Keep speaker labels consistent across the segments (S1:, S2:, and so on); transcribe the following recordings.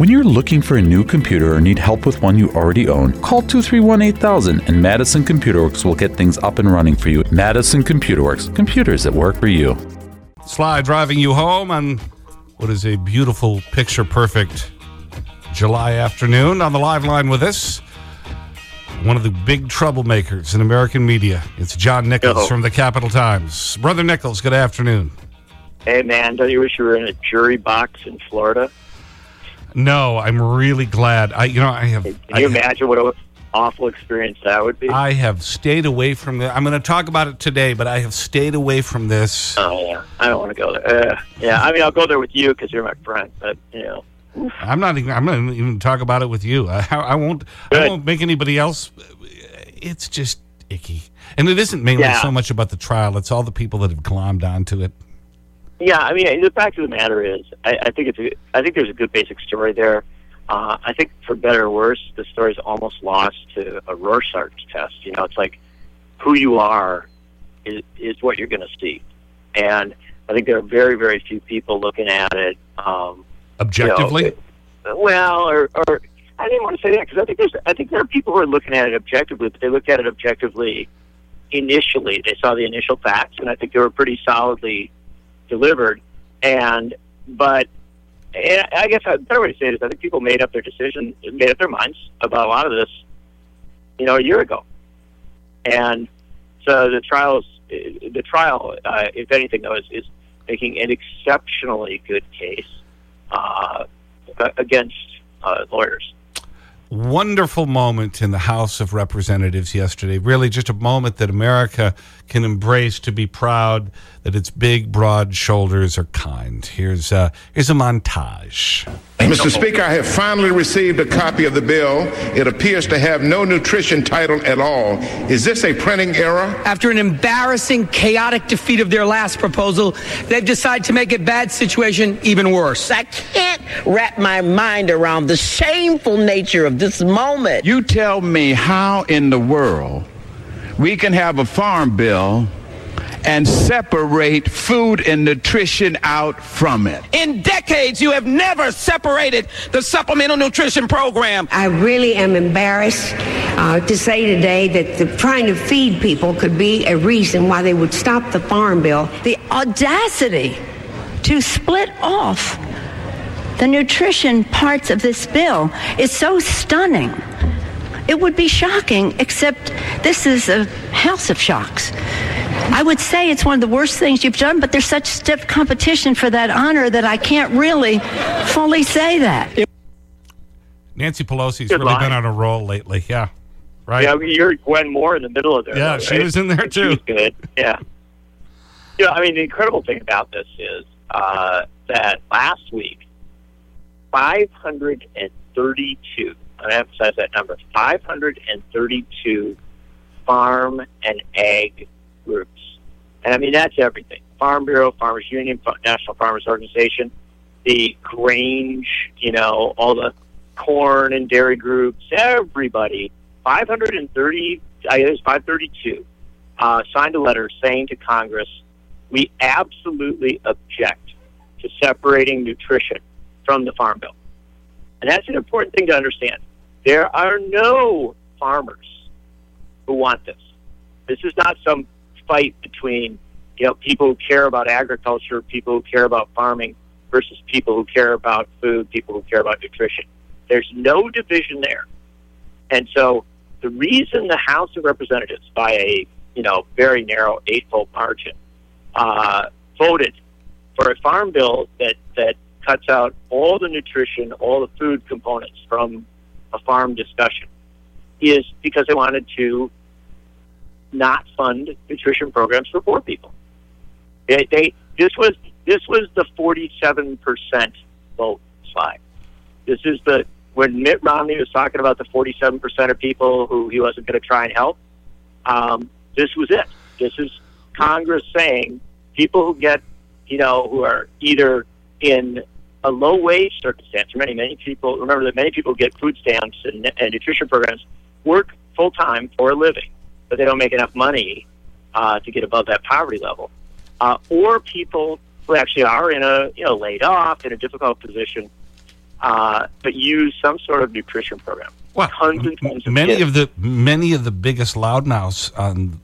S1: When you're looking for a new computer or need help with one you already own, call 231 8000 and Madison Computer Works will get things up and running for you. Madison Computer Works, computers that work for you.
S2: Sly driving you home on what is a beautiful, picture perfect July afternoon. On the live line with us, one of the big troublemakers in American media. It's John Nichols
S3: Hello.
S2: from the Capital Times. Brother Nichols, good afternoon.
S3: Hey man, don't you wish you were in a jury box in Florida?
S2: No, I'm really glad. I, you know, I have.
S3: Can
S2: I
S3: you
S2: have-
S3: imagine what an awful experience that would be?
S2: I have stayed away from this. I'm going to talk about it today, but I have stayed away from this.
S3: oh yeah, I don't want to go there. Uh, yeah, I mean I'll go there with you because you're my friend, but you know,
S2: I'm not even. I'm not even talk about it with you. I, I won't. I won't make anybody else. It's just icky, and it isn't mainly
S3: Yeah.
S2: so much about the trial. It's all the people that have glommed onto it.
S3: Yeah. I mean the fact of the matter is, I, I think it's a, I think there's a good basic story there. Uh, I think for better or worse, the story's almost lost to a Rorschach test. You know, it's like who you are is is what you're going to see, and I think there are very very few people looking at it. Um,
S2: Objectively,
S3: you know, well, or, or I didn't want to say that because I think there's, I think there are people who are looking at it objectively, but they looked at it objectively initially. They saw the initial facts, and I think they were pretty solidly delivered. And but and I guess a better way to say it is I think people made up their decision, made up their minds about a lot of this, you know, a year ago. And so the trials, the trial, uh, if anything, though, is, is making an exceptionally good case uh, against uh, lawyers.
S2: Wonderful moment in the House of Representatives yesterday. Really, just a moment that America can embrace to be proud that its big, broad shoulders are kind. Here's, uh, here's a montage.
S4: Mr. Speaker, I have finally received a copy of the bill. It appears to have no nutrition title at all. Is this a printing error?
S5: After an embarrassing, chaotic defeat of their last proposal, they've decided to make a bad situation even worse.
S6: I can't wrap my mind around the shameful nature of this moment.
S7: You tell me how in the world we can have a farm bill and separate food and nutrition out from it.
S5: In decades, you have never separated the supplemental nutrition program.
S8: I really am embarrassed uh, to say today that the, trying to feed people could be a reason why they would stop the farm bill.
S9: the audacity to split off the nutrition parts of this bill is so stunning. It would be shocking, except this is a house of shocks. I would say it's one of the worst things you've done, but there's such stiff competition for that honor that I can't really fully say that.
S2: Nancy Pelosi's
S3: Good
S2: really
S3: line.
S2: been on a roll lately. Yeah. Right?
S3: Yeah, you heard Gwen Moore in the middle of there.
S2: Yeah,
S3: though,
S2: she
S3: right?
S2: was in there,
S3: She
S2: too.
S3: was good. Yeah. You know, I mean, the incredible thing about this is uh, that last week, 532, I emphasize that number, 532 farm and ag groups. And I mean, that's everything. Farm Bureau, Farmers Union, National Farmers Organization, the Grange, you know, all the corn and dairy groups, everybody, 530, I guess it's 532, uh, signed a letter saying to Congress, we absolutely object to separating nutrition from the Farm Bill. And that's an important thing to understand. There are no farmers who want this. This is not some fight between you know people who care about agriculture, people who care about farming, versus people who care about food, people who care about nutrition. There's no division there, and so the reason the House of Representatives, by a you know very narrow eight-vote margin, uh, voted for a farm bill that that cuts out all the nutrition, all the food components from a farm discussion, is because they wanted to not fund nutrition programs for poor people. They, they this was this was the forty seven percent vote Sly. This is the when Mitt Romney was talking about the forty seven percent of people who he wasn't going to try and help. Um, this was it. This is Congress saying people who get you know who are either in a low wage circumstance. For many many people remember that many people get food stamps and, and nutrition programs work full time for a living, but they don't make enough money uh, to get above that poverty level. Uh, or people who actually are in a you know laid off in a difficult position, uh, but use some sort of nutrition program.
S2: Well,
S3: tons and tons of
S2: many
S3: kids.
S2: of the many of the biggest loudmouths on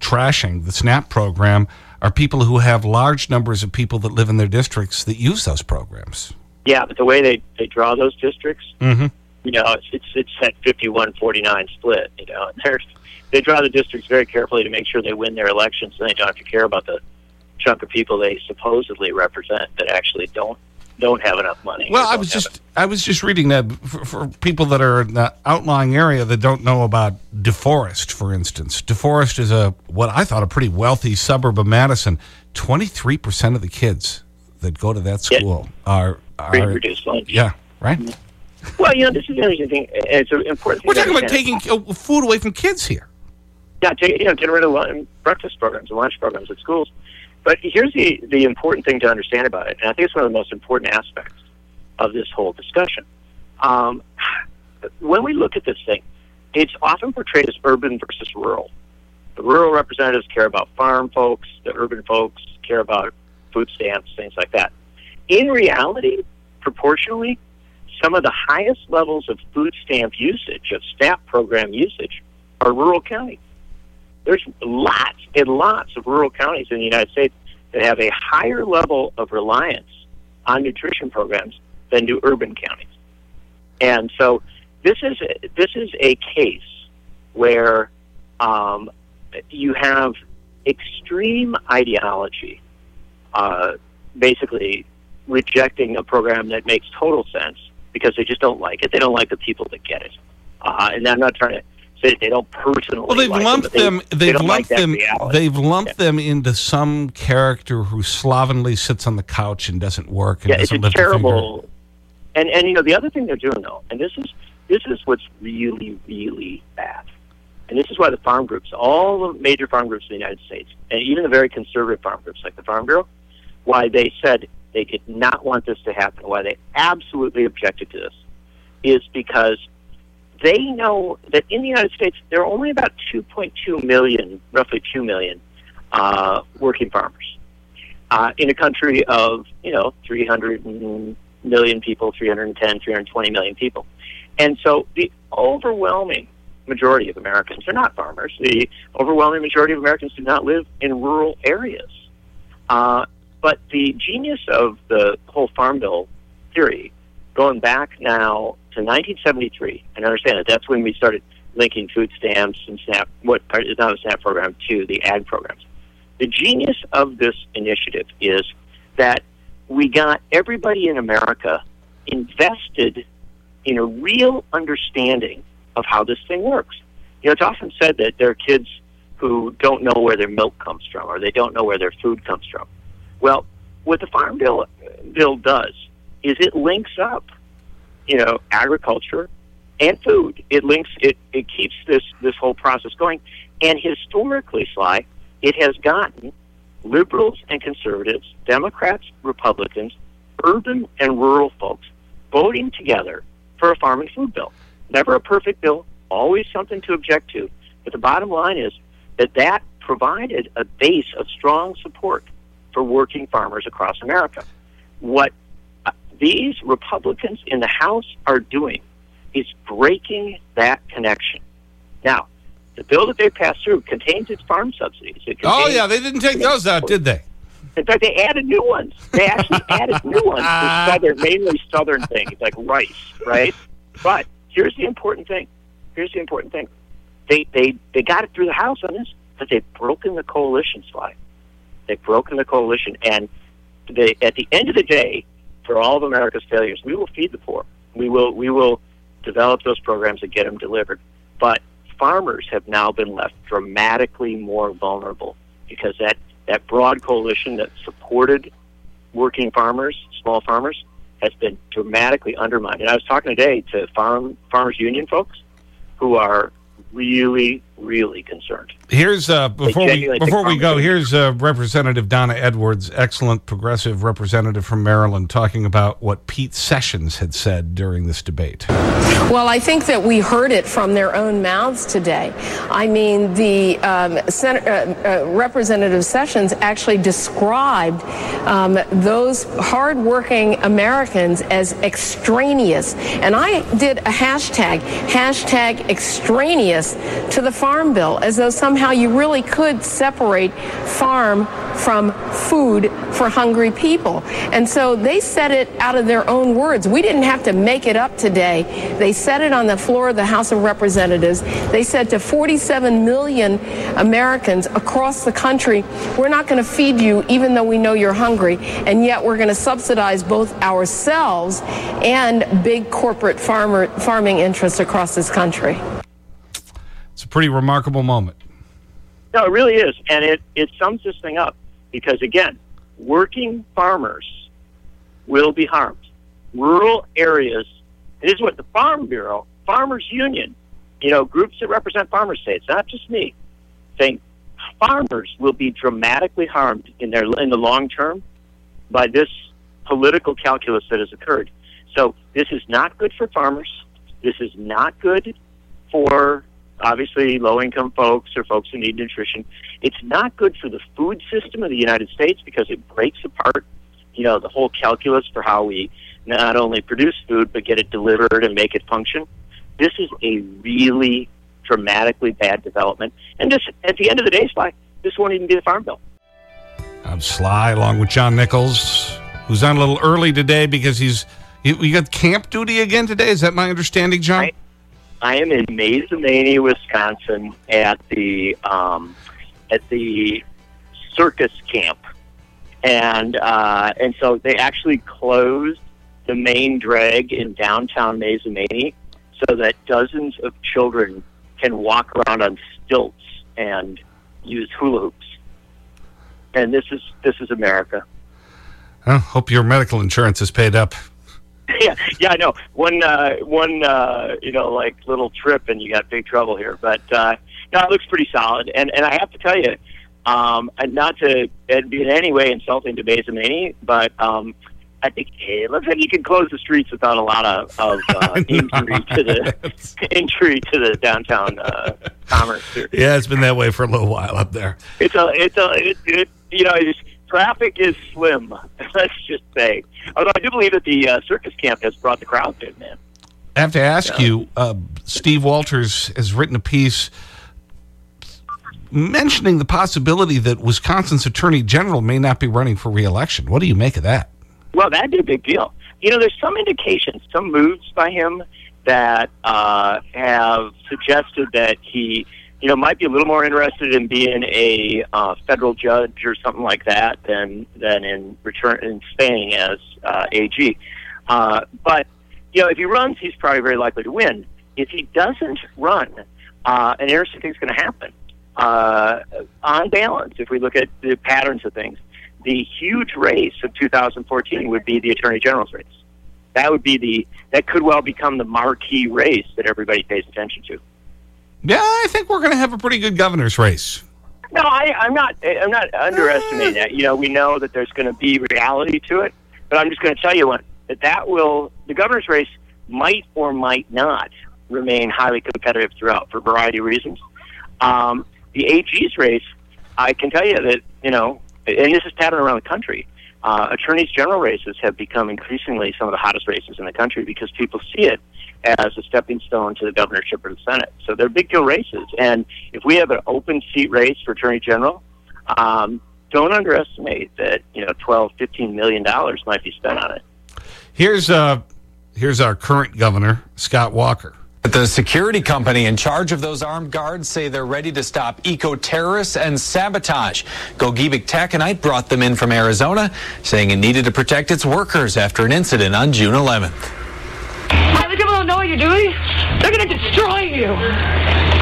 S2: trashing the SNAP program are people who have large numbers of people that live in their districts that use those programs.
S3: Yeah, but the way they, they draw those districts,
S2: Mm-hmm.
S3: you know, it's it's, it's that 51-49 split. You know, and there's they draw the districts very carefully to make sure they win their elections, and they don't have to care about the chunk of people they supposedly represent that actually don't don't have enough money.
S2: Well, I was just I was just reading that for, for people that are in the outlying area that don't know about DeForest, for instance. DeForest is a what I thought a pretty wealthy suburb of Madison. Twenty three percent of the kids that go to that school are
S3: free
S2: are
S3: reduced lunch.
S2: yeah right.
S3: Well, you know, this is the interesting thing. It's an important.
S2: We're talking about taking uh, food away from kids here.
S3: Yeah, take, you know, get rid of lunch, breakfast programs and lunch programs at schools. But here's the, the important thing to understand about it, and I think it's one of the most important aspects of this whole discussion. Um, when we look at this thing, it's often portrayed as urban versus rural. The rural representatives care about farm folks, the urban folks care about food stamps, things like that. In reality, proportionally, some of the highest levels of food stamp usage, of SNAP program usage, are rural counties there's lots and lots of rural counties in the United States that have a higher level of reliance on nutrition programs than do urban counties. And so this is this is a case where um, you have extreme ideology, uh, basically rejecting a program that makes total sense because they just don't like it. They don't like the people that get it. Uh, and I'm not trying to that they don't personally.
S2: Well, they've
S3: like
S2: lumped them.
S3: they
S2: They've
S3: don't like
S2: lumped them.
S3: reality.
S2: They've lumped them into some character who slovenly sits on the couch and doesn't work and
S3: yeah, it's
S2: doesn't
S3: a
S2: lift a finger.
S3: terrible. And and you know the other thing they're doing though, and this is this is what's really really bad, and this is why the farm groups, all the major farm groups in the United States, and even the very conservative farm groups like the Farm Bureau, why they said they did not want this to happen, why they absolutely objected to this, is because they know that in the United States there are only about 2.2 million, roughly 2 million, uh, working farmers uh, in a country of you know 300 million people, 310, 320 million people, and so the overwhelming majority of Americans are not farmers. The overwhelming majority of Americans do not live in rural areas. Uh, but the genius of the whole Farm Bill theory, going back now to 1973, and understand that that's when we started linking food stamps and SNAP, what is now the SNAP program, to the ag programs. The genius of this initiative is that we got everybody in America invested in a real understanding of how this thing works. You know, it's often said that there are kids who don't know where their milk comes from or they don't know where their food comes from. Well, what the Farm Bill bill does is it links up, you know, agriculture and food. It links it it keeps this this whole process going. And historically, Sly, it has gotten liberals and conservatives, Democrats, Republicans, urban and rural folks voting together for a farm and food bill. Never a perfect bill, always something to object to. But the bottom line is that that provided a base of strong support for working farmers across America. What these Republicans in the House are doing is breaking that connection. Now, the bill that they passed through contains its farm subsidies.
S2: Oh yeah, they didn't take those out, did they?
S3: in fact, they added new ones. They actually added new ones for southern, mainly southern things like rice, right? But here's the important thing. Here's the important thing. They they they got it through the House on this, but they've broken the coalition Sly. They've broken the coalition, and they at the end of the day, for all of America's failures, we will feed the poor. We will we will develop those programs and get them delivered. But farmers have now been left dramatically more vulnerable because that that broad coalition that supported working farmers, small farmers, has been dramatically undermined. And I was talking today to farm farmers union folks who are really, really concerned.
S2: Here's, uh, before we, before we go, here's uh, Representative Donna Edwards, excellent progressive representative from Maryland, talking about what Pete Sessions had said during this debate.
S10: Well, I think that we heard it from their own mouths today. I mean, the um, Sen- uh, uh, Representative Sessions actually described um, those hardworking Americans as extraneous. And I did a hashtag, hashtag extraneous to the Farm Bill, as though somehow you really could separate farm from food for hungry people. And so they said it out of their own words. We didn't have to make it up today. They said it on the floor of the House of Representatives. They said to 47 million Americans across the country, we're not going to feed you even though we know you're hungry, and yet we're going to subsidize both ourselves and big corporate farmer farming interests across this country.
S2: It's a pretty remarkable moment.
S3: No, it really is. And it, it sums this thing up because, again, working farmers will be harmed. Rural areas, it is what the Farm Bureau, Farmers Union, you know, groups that represent farmers say, it's not just me, think farmers will be dramatically harmed in their in the long term by this political calculus that has occurred. So this is not good for farmers. This is not good for obviously low income folks or folks who need nutrition. It's not good for the food system of the United States because it breaks apart, you know, the whole calculus for how we not only produce food but get it delivered and make it function. This is a really dramatically bad development. And this, at the end of the day, Sly, this won't even be the farm bill.
S2: I'm Sly along with John Nichols, who's on a little early today because he's, you, you got camp duty again today? Is that my understanding, John?
S3: Right. I am in Mazomanie, Wisconsin, at the um, at the circus camp, and uh, and so they actually closed the main drag in downtown Mazomanie so that dozens of children can walk around on stilts and use hula hoops. And this is this is America.
S2: Well, hope your medical insurance is paid up.
S3: yeah, yeah, I know. One, uh, one, uh, you know, like little trip, and you got big trouble here. But uh, no, it looks pretty solid. And and I have to tell you, um, and not to be in any way insulting to Mazomanie, but um, I think it looks like you can close the streets without a lot of, of uh, injury to the injury to the downtown uh, commerce. Here.
S2: Yeah, it's been that way for a little while up there.
S3: It's a, it's a, it, it, you know, it's, traffic is slim. Let's just say. Although I do believe that the uh, circus camp has brought the crowd in, man.
S2: I have to ask you, uh, Steve Walters has written a piece mentioning the possibility that Wisconsin's Attorney General may not be running for reelection. What do you make of that?
S3: Well, that'd be a big deal. You know, there's some indications, some moves by him that uh, have suggested that he, you know, might be a little more interested in being a uh, federal judge or something like that than than in return in staying as uh, AG. Uh, but you know, if he runs, he's probably very likely to win. If he doesn't run, uh, an interesting thing's going to happen. Uh, on balance, if we look at the patterns of things, the huge race of 2014 would be the attorney general's race. That would be the that could well become the marquee race that everybody pays attention to.
S2: Yeah, I think we're going to have a pretty good governor's race.
S3: No, I, I'm not. I'm not underestimating that. You know, we know that there's going to be reality to it, but I'm just going to tell you what that that will the governor's race might or might not remain highly competitive throughout for a variety of reasons. Um, the AG's race, I can tell you that you know, and this is pattern around the country. Uh, attorneys general races have become increasingly some of the hottest races in the country because people see it as a stepping stone to the governorship or the Senate. So they're big deal races. And if we have an open seat race for attorney general, um, don't underestimate that you know 12, 15 million dollars might be spent on it.
S2: Here's uh, here's our current governor, Scott Walker.
S11: The security company in charge of those armed guards say they're ready to stop eco-terrorists and sabotage. Gogebic Taconite brought them in from Arizona, saying it needed to protect its workers after an incident on June 11th.
S12: Other people don't know what you're doing. They're going to destroy you.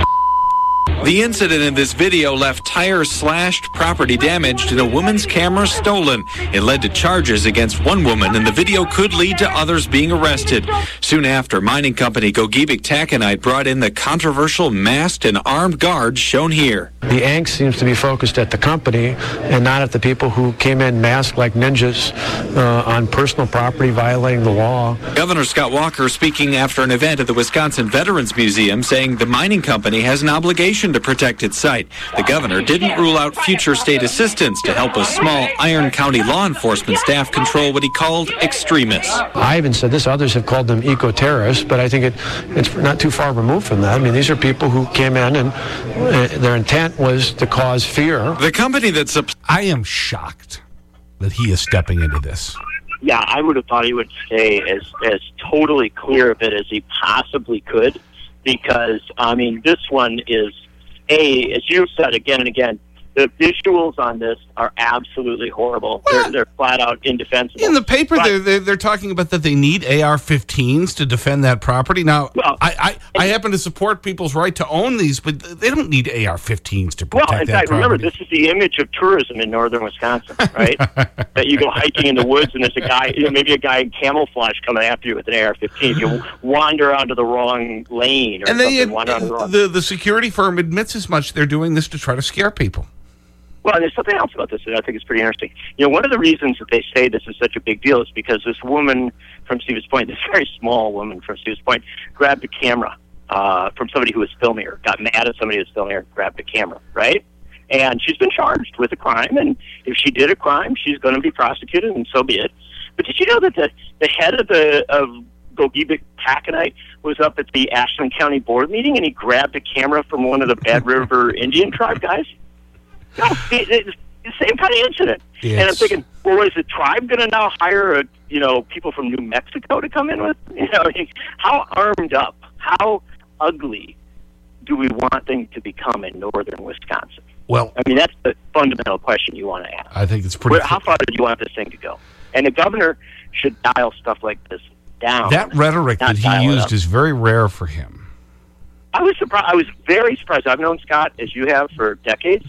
S11: The incident in this video left tires slashed, property damaged, and a woman's camera stolen. It led to charges against one woman, and the video could lead to others being arrested. Soon after, mining company Gogebic Taconite brought in the controversial masked and armed guards shown here.
S12: The angst seems to be focused at the company and not at the people who came in masked like ninjas uh, on personal property violating the law.
S11: Governor Scott Walker speaking after an event at the Wisconsin Veterans Museum saying the mining company has an obligation to protect its site. The governor didn't rule out future state assistance to help a small Iron County law enforcement staff control what he called extremists.
S12: I even said this, others have called them eco-terrorists, but I think it, it's not too far removed from that. I mean, these are people who came in and uh, their intent was to cause fear.
S11: The company that's...
S2: I am shocked that he is stepping into this.
S3: Yeah, I would have thought he would stay as, as totally clear of it as he possibly could because, I mean, this one is, A, as you've said again and again, the visuals on this are absolutely horrible. They're, they're flat out indefensible.
S2: In the paper,
S3: But-
S2: they're, they're, they're talking about that they need AR-15s to defend that property. Now, I, I, I happen to support people's right to own these, but they don't need AR-15s to protect
S3: Well, in fact,
S2: property.
S3: remember, this is the image of tourism in northern Wisconsin, right? that you go hiking in the woods and there's a guy, you know, maybe a guy in camouflage coming after you with an AR-15. You wander onto the wrong lane or
S2: and
S3: something.
S2: they,
S3: the wrong.
S2: the, the security firm admits as much. They're doing this to try to scare people.
S3: Well, there's something else about this that I think is pretty interesting. You know, one of the reasons that they say this is such a big deal is because this woman from Stevens Point, this very small woman from Stevens Point, grabbed a camera uh, from somebody who was filming her, got mad at somebody who was filming her, grabbed the camera, right? And she's been charged with a crime, and if she did a crime, she's going to be prosecuted, and so be it. But did you know that the, the head of the of Gogebic Taconite was up at the Ashland County Board meeting, and he grabbed a camera from one of the Bad River Indian tribe guys? No, it, it's the same kind of incident. And I'm thinking, well, is the tribe going to now hire, a, you know, people from New Mexico to come in with? You know, how armed up, how ugly do we want things to become in northern Wisconsin?
S2: Well,
S3: I mean, that's the fundamental question you want to ask.
S2: I think it's pretty.
S3: Where, how far do you want this thing to go? And the governor should dial stuff like this down.
S2: that rhetoric that he used is very rare for him.
S3: I was surprised. I was very surprised. I've known Scott as you have for decades,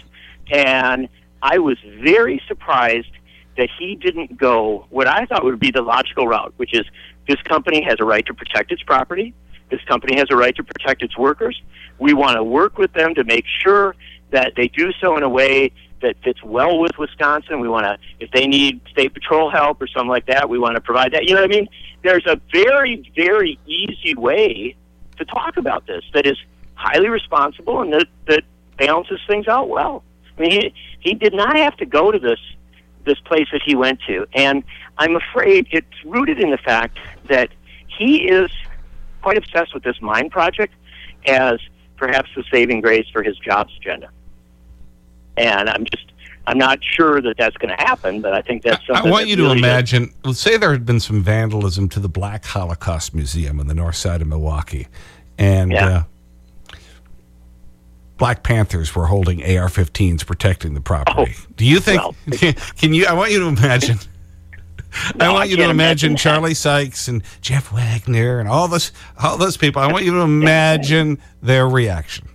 S3: and I was very surprised that he didn't go what I thought would be the logical route, which is this company has a right to protect its property. This company has a right to protect its workers. We want to work with them to make sure that they do so in a way that fits well with Wisconsin. We want to, if they need state patrol help or something like that, we want to provide that. You know what I mean? There's a very, very easy way to talk about this that is highly responsible and that, that balances things out well. I mean, he, he did not have to go to this this place that he went to, and I'm afraid it's rooted in the fact that he is quite obsessed with this mine project as perhaps the saving grace for his jobs agenda. And I'm just I'm not sure that that's going to happen, but I think that's
S2: I want you to
S3: really is-
S2: imagine, let's say there had been some vandalism to the Black Holocaust Museum on the north side of Milwaukee. And uh, Black Panthers were holding AR 15s protecting the property.
S3: Oh,
S2: Do you think, can you, I want you to imagine. I
S3: No,
S2: want
S3: I
S2: you to imagine
S3: imagine.
S2: Charlie Sykes and Jeff Wagner and all those, all those people. I want you to imagine their reaction.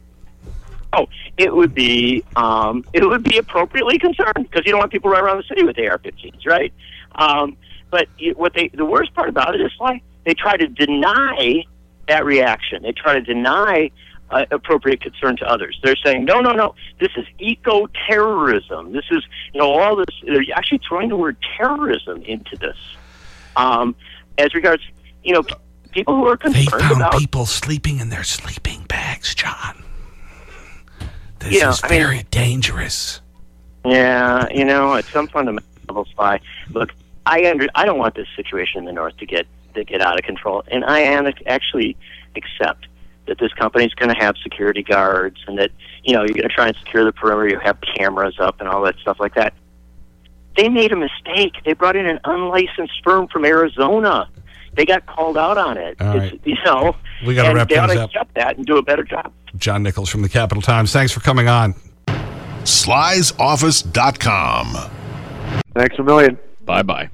S3: Oh, it would be um, it would be appropriately concerned because you don't want people running around the city with AR-15s, right? Um, but you, what they the worst part about it is like they try to deny that reaction. They try to deny uh, appropriate concern to others. They're saying, no, no, no, this is eco-terrorism. This is you know all this. They're actually throwing the word terrorism into this. Um, as regards, you know, people who are
S2: They
S3: concerned
S2: found
S3: about
S2: people sleeping in their sleeping bags, John. This
S3: You know,
S2: is
S3: I mean-
S2: very dangerous.
S3: Yeah, you know, at some fundamental level, Sly. Look, I under, I don't want this situation in the north to get to get out of control, and I am actually accept that this company's going to have security guards, and that you know you're going to try and secure the perimeter. You have cameras up and all that stuff like that. They made a mistake. They brought in an unlicensed firm from Arizona. They got called out on it.
S2: All
S3: It's, you know,
S2: We gotta
S3: and
S2: wrap
S3: they ought
S2: things
S3: to
S2: up.
S3: accept that and do a better job.
S2: John Nichols from the Capital Times. Thanks for coming on.
S13: Sly'sOffice.com.
S14: Thanks a million.
S15: Bye bye.